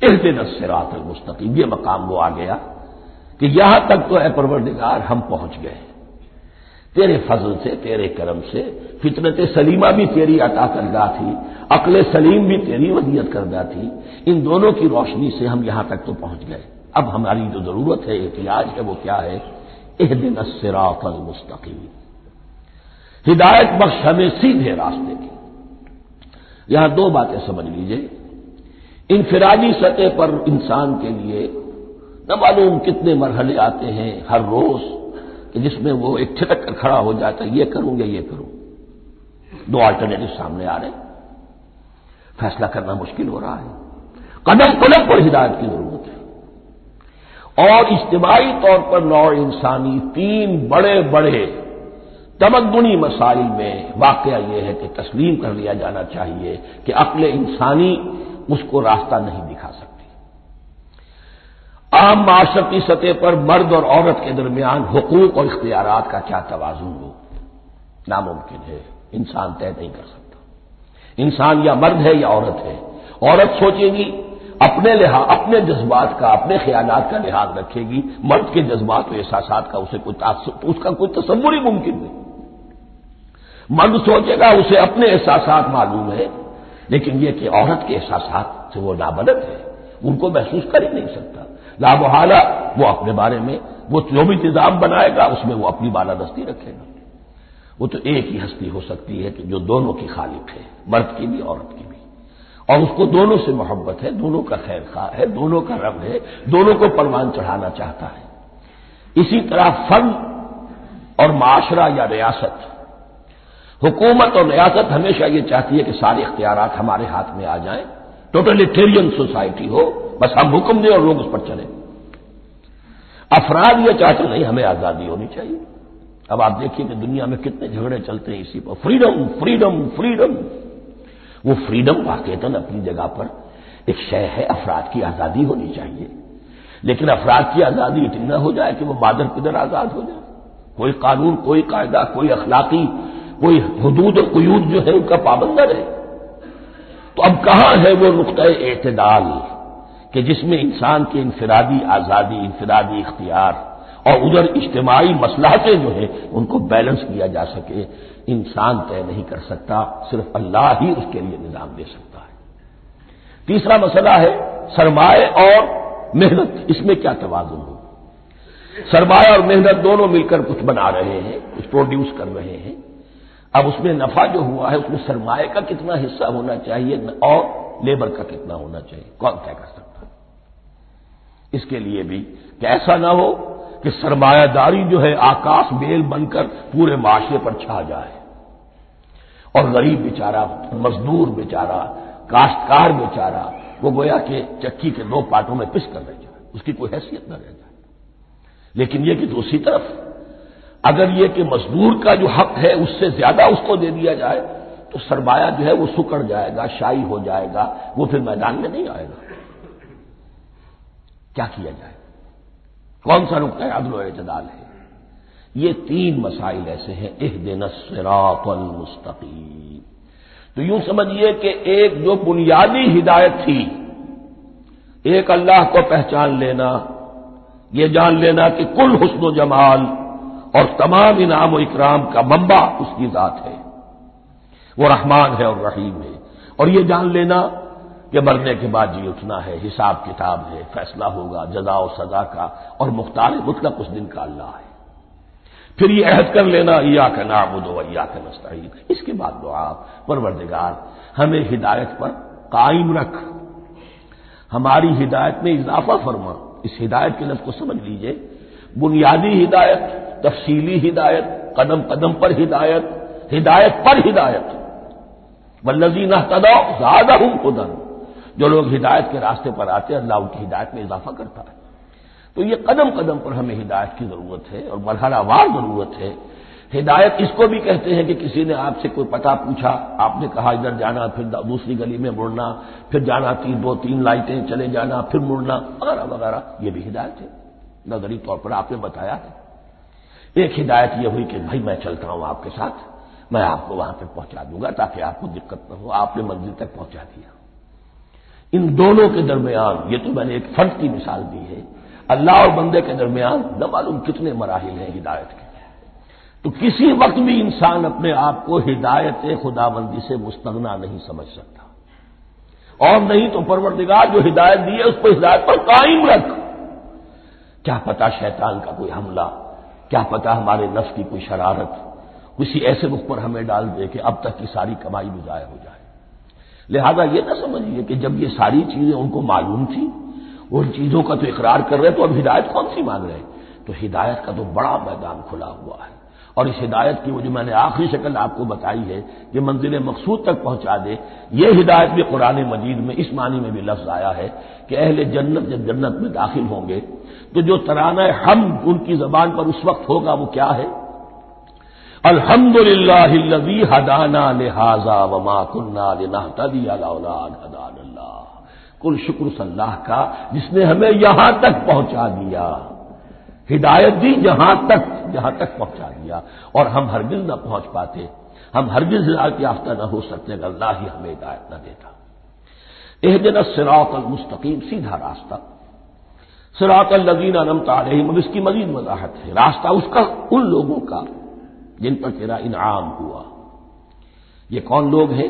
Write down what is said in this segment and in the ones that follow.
اس دن سرات المستقیم یہ مقام وہ آ گیا کہ یہاں تک تو اے پروردگار ہم پہنچ گئے۔ تیرے فضل سے، تیرے کرم سے، فطرت سلیمہ بھی تیری عطا کردہ تھی، عقل سلیم بھی تیری ودیت کردہ تھی۔ ان دونوں کی روشنی سے ہم یہاں تک تو پہنچ گئے۔ اب ہماری جو ضرورت ہے احتیاج ہے، وہ کیا ہے؟ اح دن اسراف المستقیم ہدایت بخش ہمیں سیدھے راستے کی۔ یہاں دو باتیں سمجھ لیجیے۔ انفرادی سطح پر انسان کے لیے نہ معلوم کتنے مرحلے آتے ہیں ہر روز کہ جس میں وہ ایک چھٹک کر کھڑا ہو جاتا ہے، یہ کروں یا یہ کروں۔ دو آلٹرنیٹو سامنے آ رہے فیصلہ کرنا مشکل ہو رہا ہے۔ قدم قدم پر ہدایت کی ضرورت ہے۔ اور اجتماعی طور پر نو انسانی تین بڑے بڑے تمدنی مسائل میں واقعہ یہ ہے کہ تسلیم کر لیا جانا چاہیے کہ عقل انسانی اس کو راستہ نہیں دکھا سکتی۔ عام معاشرتی سطح پر مرد اور عورت کے درمیان حقوق اور اختیارات کا کیا توازن ہو؟ ناممکن ہے، انسان طے نہیں کر سکتا۔ انسان یا مرد ہے یا عورت ہے۔ عورت سوچے گی، اپنے لحاظ، اپنے جذبات کا، اپنے خیالات کا لحاظ رکھے گی۔ مرد کے جذبات و احساسات کا اسے کوئی اس کا کوئی تصور ہی ممکن نہیں۔ مرد سوچے گا، اسے اپنے احساسات معلوم ہے لیکن یہ کہ عورت کے احساسات سے وہ نابلد ہے، ان کو محسوس کر ہی نہیں سکتا۔ لابحالہ وہ اپنے بارے میں، وہ جو بھی نظام بنائے گا، اس میں وہ اپنی بالادستی رکھے گا۔ وہ تو ایک ہی ہستی ہو سکتی ہے کہ جو دونوں کی خالق ہے، مرد کی بھی، عورت کی بھی۔ اور اس کو دونوں سے محبت ہے، دونوں کا خیر خواہ ہے، دونوں کا رب ہے، دونوں کو پروان چڑھانا چاہتا ہے۔ اسی طرح فن اور معاشرہ یا ریاست حکومت اور ریاست ہمیشہ یہ چاہتی ہے کہ سارے اختیارات ہمارے ہاتھ میں آ جائیں۔ ٹوٹلیٹیرین سوسائٹی ہو، بس ہم حکم دیں اور لوگ اس پر چلیں۔ افراد یہ چاہتے نہیں، ہمیں آزادی ہونی چاہیے۔ اب آپ دیکھیے کہ دنیا میں کتنے جھگڑے چلتے ہیں اسی پر۔ فریڈم فریڈم فریڈم وہ فریڈم واقع اپنی جگہ پر ایک شے ہے، افراد کی آزادی ہونی چاہیے۔ لیکن افراد کی آزادی اتنی نہ ہو جائے کہ وہ مادر پدر آزاد ہو جائے۔ کوئی قانون، کوئی قاعدہ، کوئی اخلاقی کوئی حدود اور قیود جو ہے ان کا پابند رہے۔ تو اب کہاں ہے وہ نقطۂ اعتدال کہ جس میں انسان کی انفرادی آزادی، انفرادی اختیار اور ادھر اجتماعی مسلحتیں جو ہیں ان کو بیلنس کیا جا سکے، انسان طے نہیں کر سکتا، صرف اللہ ہی اس کے لیے نظام دے سکتا ہے۔ تیسرا مسئلہ ہے سرمایہ اور محنت، اس میں کیا توازن ہو سرمایہ اور محنت دونوں مل کر کچھ بنا رہے ہیں، کچھ پروڈیوس کر رہے ہیں۔ اب اس میں نفع جو ہوا ہے، اس میں سرمایہ کا کتنا حصہ ہونا چاہیے، اور لیبر کا کتنا ہونا چاہیے؟ کون طے کر سکتا اس کے لیے بھی کہ ایسا نہ ہو کہ سرمایہ داری جو ہے، آکاش بیل بن کر پورے معاشرے پر چھا جائے۔ اور غریب بیچارہ، مزدور بیچارہ، کاشتکار بیچارہ، وہ گویا کہ چکی کے دو پارٹوں میں پس کر رہ جائے۔ اس کی کوئی حیثیت نہ رہ جائے۔ لیکن یہ کہ دوسری طرف اگر یہ کہ مزدور کا جو حق ہے اس سے زیادہ اس کو دے دیا جائے، تو سرمایہ جو ہے وہ سکڑ جائے گا شائی ہو جائے گا، وہ پھر میدان میں نہیں آئے گا۔ کیا کیا جائے؟ کون سا نقطۂ عدل و اعتدال ہے۔ یہ تین مسائل ایسے ہیں اح دن سراط المستقیم۔ تو یوں سمجھیے کہ ایک جو بنیادی ہدایت تھی، ایک اللہ کو پہچان لینا، یہ جان لینا کہ کل حسن و جمال اور تمام انعام و اکرام کا منبع اس کی ذات ہے۔ وہ رحمان ہے اور رحیم ہے۔ اور یہ جان لینا کہ مرنے کے بعد جی اٹھنا ہے، حساب کتاب ہے، فیصلہ ہوگا، جزا و سزا کا اور مختار مطلق اس دن کا اللہ ہے۔ پھر یہ عہد کر لینا یا کا نام و یا کا نستعین۔ اس کے بعد دعا، پروردگار، ہمیں ہدایت پر قائم رکھ۔ ہماری ہدایت میں اضافہ فرما۔ اس ہدایت کے لفظ کو سمجھ لیجیے۔ بنیادی ہدایت تفصیلی ہدایت، قدم قدم پر ہدایت ہدایت پر ہدایت۔ بلزی نہ تداؤ زیادہ ہوں خدن جو لوگ ہدایت کے راستے پر آتے ہیں، اللہ ان کی ہدایت میں اضافہ کرتا ہے۔ تو یہ قدم قدم پر ہمیں ہدایت کی ضرورت ہے اور مرحلہ وار ضرورت ہے۔ ہدایت اس کو بھی کہتے ہیں کہ کسی نے آپ سے کوئی پتا پوچھا، آپ نے کہا ادھر جانا، پھر دوسری گلی میں مڑنا، پھر جانا تین، دو، تین لائٹیں، چلے جانا، پھر مڑنا، وغیرہ وغیرہ۔ یہ بھی ہدایت ہے۔ نظری طور پر آپ نے بتایا ہے۔ ایک ہدایت یہ ہوئی کہ بھائی میں چلتا ہوں آپ کے ساتھ، میں آپ کو وہاں پہ پہنچا دوں گا تاکہ آپ کو دقت نہ ہو، آپ نے منزل تک پہنچا دیا۔ ان دونوں کے درمیان، یہ تو میں نے ایک فرد کی مثال دی ہے، اللہ اور بندے کے درمیان نہ معلوم کتنے مراحل ہیں ہدایت کے۔ تو کسی وقت بھی انسان اپنے آپ کو ہدایت خدا بندی سے مستغنا نہیں سمجھ سکتا۔ اور نہیں تو پروردگار جو ہدایت دی ہے، اس کو ہدایت پر قائم رکھ۔ کیا پتا شیطان کا کوئی حملہ کیا پتا ہمارے نفس کی کوئی شرارت، کسی ایسے رخ پر ہمیں ڈال دے کہ اب تک کی ساری کمائی بھی ضائع ہو جائے۔ لہذا یہ نہ سمجھیے کہ جب یہ ساری چیزیں ان کو معلوم تھی وہ ان چیزوں کا تو اقرار کر رہے تو اب ہدایت کون سی مانگ رہے؟ تو ہدایت کا تو بڑا میدان کھلا ہوا ہے۔ اور اس ہدایت کی وہ جو میں نے آخری شکل آپ کو بتائی ہے کہ منزل مقصود تک پہنچا دے، یہ ہدایت بھی قرآن مجید میں اس معنی میں بھی لفظ آیا ہے کہ اہل جنت جب جنت میں داخل ہوں گے تو جو ترانہ ہم ان کی زبان پر اس وقت ہوگا وہ کیا ہے؟ الحمد للہ ہدانا لہذا وما کنہ ہدان اللہ۔ کل شکر اللہ کا جس نے ہمیں یہاں تک پہنچا دیا۔ ہدایت دی جہاں تک جہاں تک پہنچا دیا۔ اور ہم ہرگز نہ پہنچ پاتے، ہم ہرگز ہدایت یافتہ نہ ہو سکتے اگر اللہ ہی ہمیں ہدایت نہ دیتا۔ یہ دن سراط المستقیم، سیدھا راستہ۔ سراط الزین انمتا علیہم اب اس کی مزید وضاحت ہے۔ راستہ اس کا، ان لوگوں کا جن پر تیرا انعام ہوا۔ یہ کون لوگ ہیں؟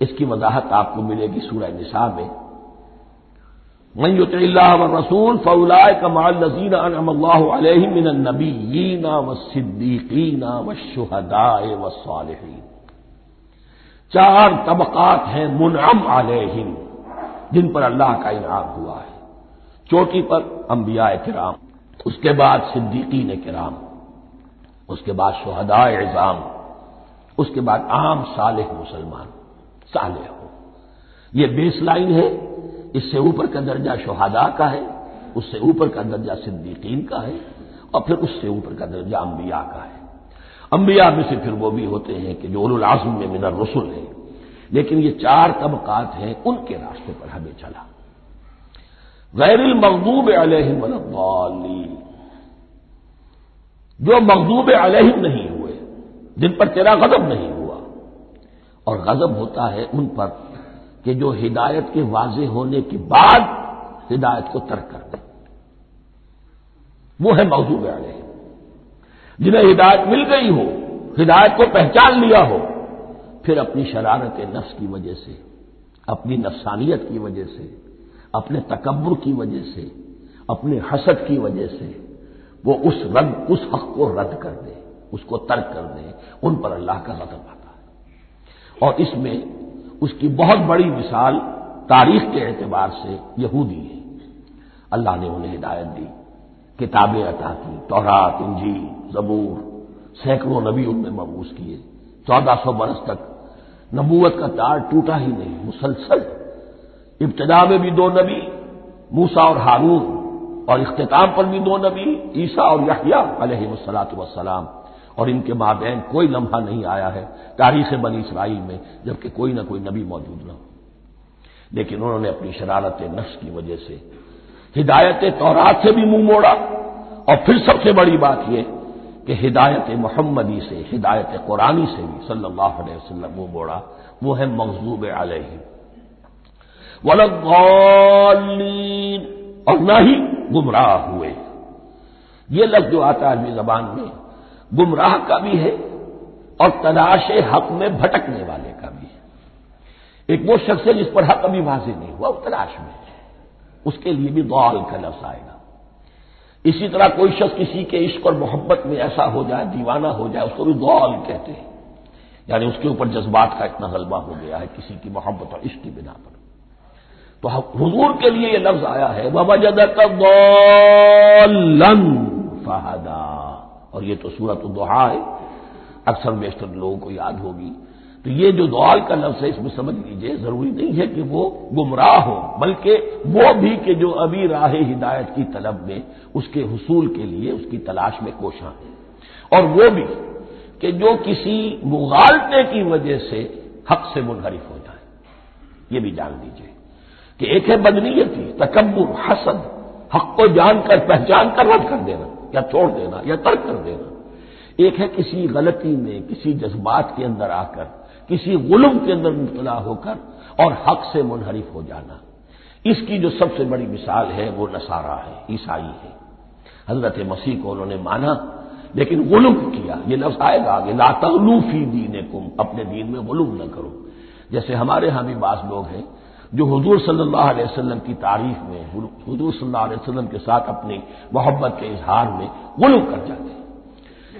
اس کی وضاحت آپ کو ملے گی سورہ نساء میں۔ من يطع الله والرسول فاولئك مع الذين انعم الله عليهم من النبيين والصديقين والشهداء والصالحين. چار طبقات ہیں منعم علیہم جن پر اللہ کا انعام ہوا ہے۔ چوٹی پر انبیاء کرام، اس کے بعد صدیقین کرام، اس کے بعد شہداء اعظام اس کے بعد عام صالح مسلمان، صالح ہو۔ یہ بیس لائن ہے۔ اس سے اوپر کا درجہ شہادا کا ہے، اس سے اوپر کا درجہ صدیقین کا ہے، اور پھر اس سے اوپر کا درجہ انبیاء کا ہے۔ انبیاء میں سے پھر وہ بھی ہوتے ہیں کہ جو العظم میں من رسول ہے لیکن یہ چار طبقات ہیں، ان کے راستے پر ہمیں چلا۔ غیر المغضوب علیہ جو مغضوب علیہم نہیں ہوئے، جن پر تیرا غضب نہیں ہوا، اور غضب ہوتا ہے ان پر کہ جو ہدایت کے واضح ہونے کے بعد ہدایت کو ترک کر دیں وہ ہے موضوع علیہ جنہیں ہدایت مل گئی ہو، ہدایت کو پہچان لیا ہو، پھر اپنی شرارت نفس کی وجہ سے، اپنی نفسانیت کی وجہ سے، اپنے تکبر کی وجہ سے، اپنے حسد کی وجہ سے، وہ اس رد اس حق کو رد کر دے، اس کو ترک کر دے، ان پر اللہ کا غضب آتا ہے۔ اور اس میں اس کی بہت بڑی مثال تاریخ کے اعتبار سے یہودی ہے۔ اللہ نے انہیں ہدایت دی، کتابیں عطا کی، تورات انجی زبور، سینکڑوں نبی ان میں مبوس کیے۔ چودہ سو برس تک نبوت کا تار ٹوٹا ہی نہیں، مسلسل۔ ابتدا میں بھی دو نبی موسا اور ہارون، اور اختتام پر بھی دو نبی، عیسیٰ اور یحییٰ علیہ وسلاۃ وسلام اور ان کے مابین کوئی لمحہ نہیں آیا ہے تاریخ بنی اسرائیل میں، جبکہ کوئی نہ کوئی نبی موجود نہ ہو لیکن انہوں نے اپنی شرارت نفس کی وجہ سے، ہدایت تورات سے بھی منہ موڑا۔ اور پھر سب سے بڑی بات یہ کہ ہدایت محمدی سے، ہدایت قرآنی سے بھی صلی اللہ علیہ وسلم منہ موڑا، وہ ہے مغزوب علیہ اور نہ ہی گمراہ ہوئے۔ یہ لفظ جو آتا ہے زبان میں گمراہ کا بھی ہے اور تلاش حق میں بھٹکنے والے کا بھی ہے۔ ایک وہ شخص ہے جس پر حق ابھی واضح نہیں ہوا، وہ تلاش میں ہے۔ اس کے لیے بھی دعال کا لفظ آئے گا۔ اسی طرح کوئی شخص کسی کے عشق اور محبت میں ایسا ہو جائے، دیوانہ ہو جائے، اس کو بھی دعال کہتے ہیں۔ یعنی اس کے اوپر جذبات کا اتنا غلبہ ہو گیا ہے کسی کی محبت اور عشق کی بنا پر۔ تو حضور کے لیے یہ لفظ آیا ہے بابا جد فہدا اور یہ تو سورت الدعا ہے، اکثر بیشتر لوگوں کو یاد ہوگی۔ تو یہ جو دعال کا لفظ ہے، اس میں سمجھ لیجیے، ضروری نہیں ہے کہ وہ گمراہ ہو، بلکہ وہ بھی کہ جو ابھی راہ ہدایت کی طلب میں اس کے حصول کے لیے اس کی تلاش میں کوشاں ہیں۔ اور وہ بھی کہ جو کسی مغالطے کی وجہ سے حق سے منحرف ہو جائے۔ یہ بھی جان لیجیے کہ ایک ہے بدنیتی، تکبر، حسد، حق کو جان کر، پہچان کر، رد کر دینا۔ یا چھوڑ دینا یا ترک کر دینا۔ ایک ہے کسی غلطی میں کسی جذبات کے اندر آ کر، کسی غلم کے اندر مبتلا ہو کر اور حق سے منحرف ہو جانا۔ اس کی جو سب سے بڑی مثال ہے وہ نصارہ ہے، عیسائی ہے۔ حضرت مسیح کو انہوں نے مانا، لیکن غلوم کیا۔ یہ لفظ آئے گا آگے، لا فی دین کم اپنے دین میں غلوم نہ کرو۔ جیسے ہمارے ہاں بھی بعض لوگ ہیں جو حضور صلی اللہ علیہ وسلم کی تعریف میں، حضور صلی اللہ علیہ وسلم کے ساتھ اپنی محبت کے اظہار میں غلوم کر جاتے ہیں۔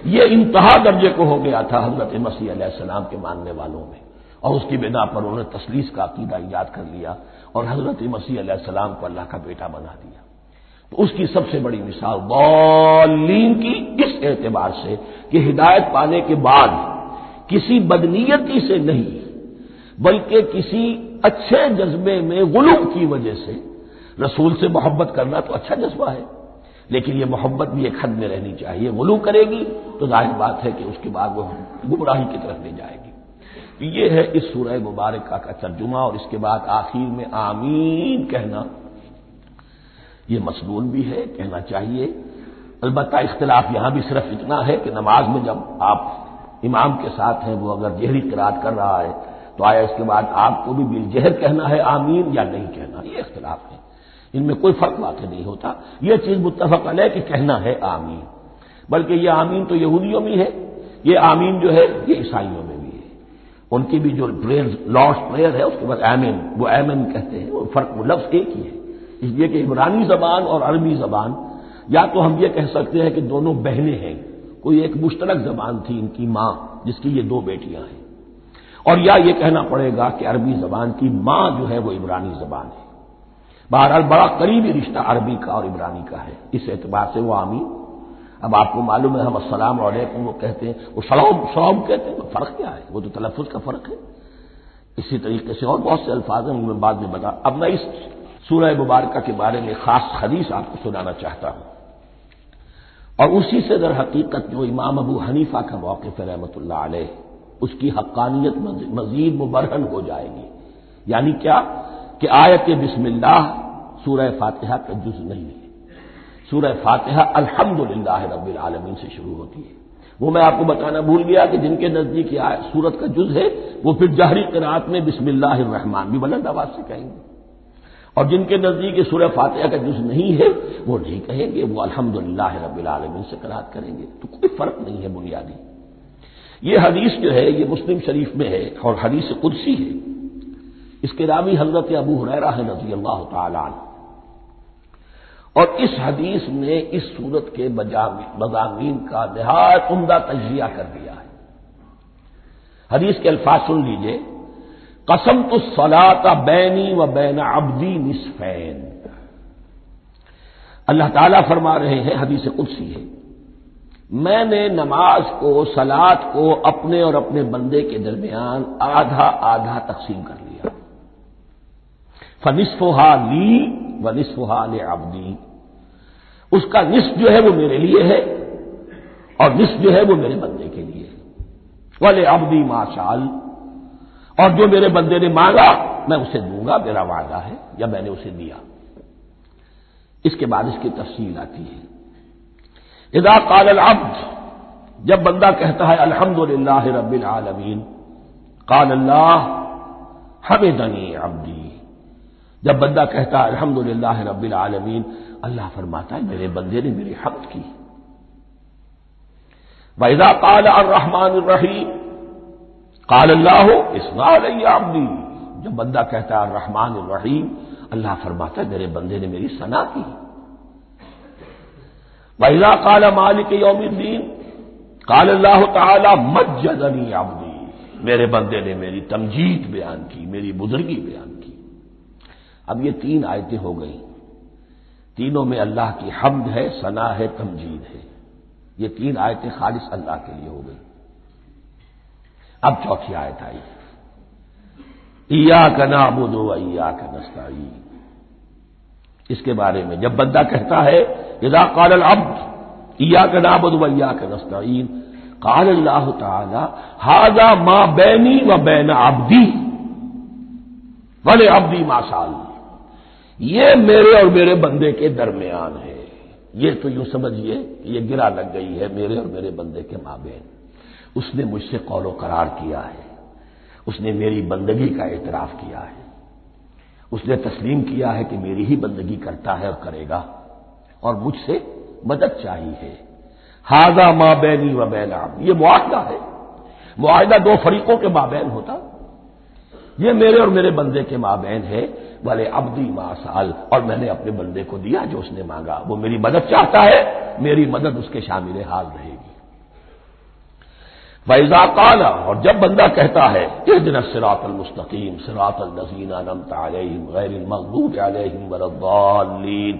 یہ انتہا درجے کو ہو گیا تھا حضرت مسیح علیہ السلام کے ماننے والوں میں۔ اور اس کی بنا پر انہوں نے تسلیس کا عقیدہ ایجاد کر لیا اور حضرت مسیح علیہ السلام کو اللہ کا بیٹا بنا دیا۔ تو اس کی سب سے بڑی مثال بالین کی اس اعتبار سے کہ ہدایت پانے کے بعد کسی بدنیتی سے نہیں، بلکہ کسی اچھے جذبے میں غلوم کی وجہ سے رسول سے محبت کرنا تو اچھا جذبہ ہے، لیکن یہ محبت بھی ایک حد میں رہنی چاہیے۔ غلو کرے گی تو ظاہر بات ہے کہ اس کے بعد وہ گمراہی کی طرف لے جائے گی۔ یہ ہے اس سورہ مبارکہ کا ترجمہ، اور اس کے بعد آخر میں آمین کہنا۔ یہ مصنون بھی ہے، کہنا چاہیے۔ البتہ اختلاف یہاں بھی صرف اتنا ہے کہ نماز میں جب آپ امام کے ساتھ ہیں، وہ اگر جہری قرآد کر رہا ہے تو آیا اس کے بعد آپ کو بھی بل جہر کہنا ہے آمین یا نہیں کہنا، یہ اختلاف ہے۔ ان میں کوئی فرق واقع نہیں ہوتا۔ یہ چیز متفق علیہ کہ کہنا ہے آمین۔ بلکہ یہ آمین تو یہودیوں میں ہے، یہ آمین جو ہے یہ عیسائیوں میں بھی ہے۔ ان کی بھی جو پریئر لاسٹ پریئر ہے، اس کے بعد ایمن وہ ایمن کہتے ہیں۔ وہ فرق وہ لفظ ایک ہی ہے۔ اس لیے کہ عمرانی زبان اور عربی زبان، یا تو ہم یہ کہہ سکتے ہیں کہ دونوں بہنیں ہیں۔ کوئی ایک مشترک زبان تھی ان کی ماں، جس کی یہ دو بیٹیاں ہیں۔ اور یا یہ کہنا پڑے گا کہ عربی زبان کی ماں جو ہے وہ عمرانی زبان ہے۔ بہرحال بڑا قریبی رشتہ عربی کا اور عبرانی کا ہے۔ اس اعتبار سے وہ آمین۔ اب آپ کو معلوم ہے ہم السلام علیکم وہ کہتے ہیں، وہ سلام سلام کہتے ہیں فرق کیا ہے؟ وہ تو تلفظ کا فرق ہے۔ اسی طریقے سے اور بہت سے الفاظ ہیں میں بعد میں بتا۔ اب میں اس سورہ مبارکہ کے بارے میں خاص حدیث آپ کو سنانا چاہتا ہوں۔ اور اسی سے در حقیقت جو امام ابو حنیفہ کا موقف ہے رحمۃ اللہ علیہ اس کی حقانیت مزید مبرہن ہو جائے گی۔ یعنی کیا؟ کہ آیت بسم اللہ سورہ فاتحہ کا جز نہیں ہے۔ سورہ فاتحہ الحمد للہ رب العالمین سے شروع ہوتی ہے۔ وہ میں آپ کو بتانا بھول گیا کہ جن کے نزدیک سورت کا جز ہے، وہ پھر جہری قرآت میں بسم اللہ الرحمان بھی بلند آواز سے کہیں گے۔ اور جن کے نزدیک سورہ فاتحہ کا جز نہیں ہے، وہ نہیں کہیں گے، وہ الحمد للہ رب العالمین سے قرآد کریں گے۔ تو کوئی فرق نہیں ہے بنیادی۔ یہ حدیث جو ہے، یہ مسلم شریف میں ہے اور حدیث قدسی ہے۔ اس کے راوی حضرت ابو حریرہ ہے رضی اللہ تعالی عنہ۔ اور اس حدیث نے اس صورت کے مضامین کا نہایت عمدہ تجزیہ کر دیا ہے۔ حدیث کے الفاظ سن لیجیے۔ قسم تو سلا بینی و بین ابدی نصفین۔ اللہ تعالیٰ فرما رہے ہیں، حدیث قدسی ہے۔ میں نے نماز کو سلاد کو اپنے اور اپنے بندے کے درمیان آدھا آدھا تقسیم کر لیا۔ فنصف لی و نصف آبدی اس کا نصف جو ہے وہ میرے لیے ہے اور نصف جو ہے وہ میرے بندے کے لیے ہے۔ والے ابدی ماشال اور جو میرے بندے نے مانگا، میں اسے دوں گا، میرا وعدہ ہے، یا میں نے اسے دیا۔ اس کے بعد اس کی تفصیل آتی ہے۔ ادا قال العبد، جب بندہ کہتا ہے الحمد للہ رب العالمین، قال اللہ، حمدنی عبدی۔ جب بندہ کہتا ہے الحمد للہ رب العالمین، اللہ فرماتا ہے میرے بندے نے میری حق کی۔ ویدا کال الرحمان الرحیم کال اللہ ہو عبدی جب بندہ کہتا ہے الرحمان الرحیم اللہ فرماتا ہے میرے بندے نے میری سنا کی۔ ویدا کال مالک یوم الدین کال اللہ تعالی مجدنی عبدی میرے بندے نے میری تمجید بیان کی، میری بزرگی بیان کی۔ اب یہ تین آیتیں ہو گئیں۔ تینوں میں اللہ کی حمد ہے، ثنا ہے، تمجید ہے۔ یہ تین آیتیں خالص اللہ کے لیے ہو گئی اب چوتھی آیت آئی۔ ایا کا نابو ایا کا نسائی اس کے بارے میں۔ جب بندہ کہتا ہے ادا قال العبد ایا کا نابود ایا کا نستعین قال اللہ تعالی ہاضا ماں بینی و بین ابدی بلے ابدی ماسال یہ میرے اور میرے بندے کے درمیان ہے۔ یہ تو یوں سمجھیے کہ یہ گرا لگ گئی ہے، میرے اور میرے بندے کے مابین اس نے مجھ سے قول و قرار کیا ہے۔ اس نے میری بندگی کا اعتراف کیا ہے۔ اس نے تسلیم کیا ہے کہ میری ہی بندگی کرتا ہے اور کرے گا اور مجھ سے مدد چاہیے ہاضا ماں بینی و بین یہ معاہدہ ہے۔ معاہدہ دو فریقوں کے مابین ہوتا۔ یہ میرے اور میرے بندے کے مابین ہے۔ بھلے ابدی ماں سال اور میں نے اپنے بندے کو دیا جو اس نے مانگا۔ وہ میری مدد چاہتا ہے۔ میری مدد اس کے شامل حال رہے گی۔ فیضا کالا اور جب بندہ کہتا ہے کہ دن سراط المستقیم سراط النزین علیہم غیر المغضوب علیہم ولین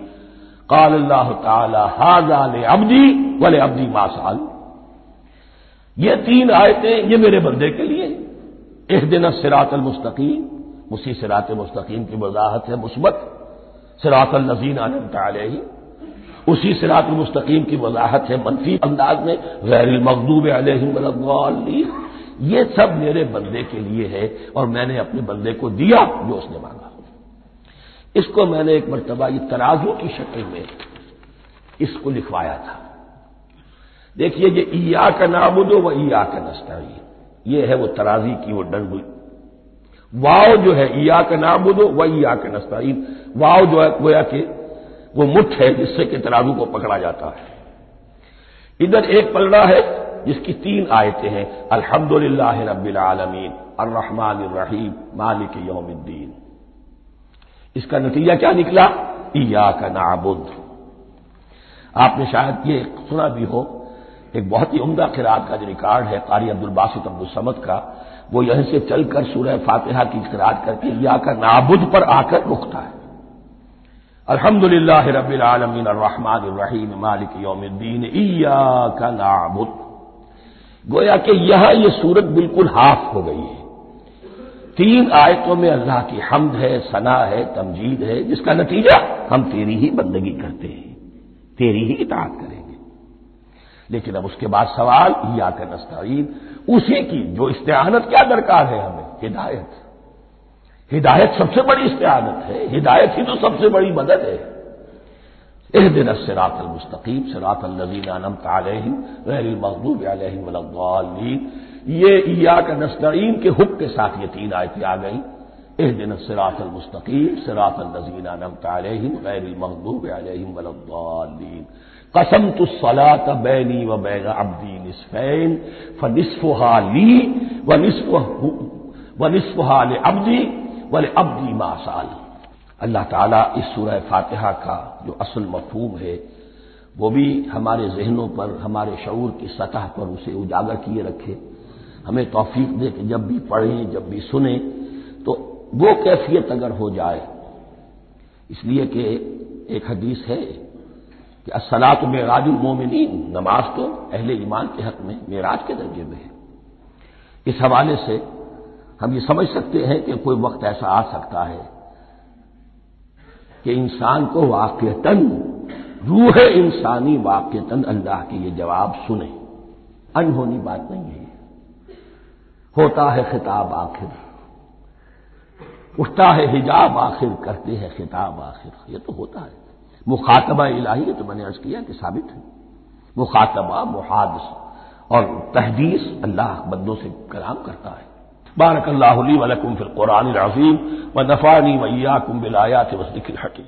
قال اللہ تعالی حاضا ابدی ولے ابدی ماسال یہ تین آیتیں یہ میرے بندے کے لیے ایک دن سراط المستقیم اسی سراط مستقیم کی وضاحت ہے، مثبت. سراط النزین عالم علیہ اسی سراط المستقیم کی وضاحت ہے منفی انداز میں، غیر المغضوب علیہ یہ سب میرے بندے کے لیے ہے اور میں نے اپنے بندے کو دیا جو اس نے مانگا۔ اس کو میں نے ایک مرتبہ یہ ترازو کی شکل میں اس کو لکھوایا تھا۔ دیکھیے یہ ایا کا نابود و ایا کا نسطی یہ ہے وہ ترازی کی وہ ڈنگ واؤ جو ہے ایا کا نابود و ایا کا نسطین واؤ جو ہے، گویا کہ وہ مٹھ ہے جس سے کہ ترازو کو پکڑا جاتا ہے۔ ادھر ایک پلڑا ہے، جس کی تین آیتیں ہیں۔ الحمد للہ رب العالمین، الرحمن الرحیم، مالک یوم الدین۔ اس کا نتیجہ کیا نکلا؟ ایا کا آپ نے شاید یہ سنا بھی ہو، ایک بہت ہی عمدہ قرآد کا جو ریکارڈ ہے، قاری عبد الباسط عبد السمد کا، وہ یہیں سے چل کر سورہ فاتحہ کی قرآد کر کے یا کا نابد پر آ کر رکتا ہے۔ الحمد للہ رب العالمین الرحمن الرحیم مالک یوم الدین کا نابد گویا کہ یہاں یہ صورت بالکل ہاف ہو گئی ہے۔ تین آیتوں میں اللہ کی حمد ہے، ثنا ہے، تمجید ہے، جس کا نتیجہ ہم تیری ہی بندگی کرتے ہیں، تیری ہی اطاعت کریں گے۔ لیکن اب اس کے بعد سوال یا کا نستعین، اسی کی جو استعانت کیا درکار ہے ہمیں؟ ہدایت۔ ہدایت سب سے بڑی استعانت ہے۔ ہدایت ہی تو سب سے بڑی مدد ہے۔ اح دن سراط المستقیم سراط النزین عالم علیہم غیر المغضوب علیہم ولین یہ ایا کا نستعین کے حق کے ساتھ یہ تین آیتیں آ گئیں۔ اح دن سراط المستقیم سراط النزین عالم علیہم غیر المغضوب علیہم ولین قسم تو سلا بینی و بین ابدی نسفین فنصف لی و نصف و نصف حال ابدی ول ابدی ماسال اللہ تعالیٰ اس سورہ فاتحہ کا جو اصل مفہوم ہے، وہ بھی ہمارے ذہنوں پر، ہمارے شعور کی سطح پر اسے اجاگر کیے رکھے۔ ہمیں توفیق دے کہ جب بھی پڑھیں، جب بھی سنیں، تو وہ کیفیت اگر ہو جائے۔ اس لیے کہ ایک حدیث ہے کہ اصلاط میں راج المومنین نماز تو اہل ایمان کے حق میں، معراج کے درجے میں ہے۔ اس حوالے سے ہم یہ سمجھ سکتے ہیں کہ کوئی وقت ایسا آ سکتا ہے کہ انسان کو واقعتاً روح انسانی واقعتاً اللہ کے یہ جواب سنے۔ انہونی بات نہیں ہے ہوتا ہے خطاب آخر۔ اٹھتا ہے حجاب آخر، کرتے ہیں خطاب آخر۔ یہ تو ہوتا ہے۔ مخاطبہ الہی ہے تو میں نے عرض کیا کہ ثابت ہے۔ مخاطبہ محادث اور تحدیث اللہ بندوں سے کلام کرتا ہے۔ بارک اللہ علی ولکم فی القرآن العظیم و نفانی ویا کم بلایا تھے ذکر حکیم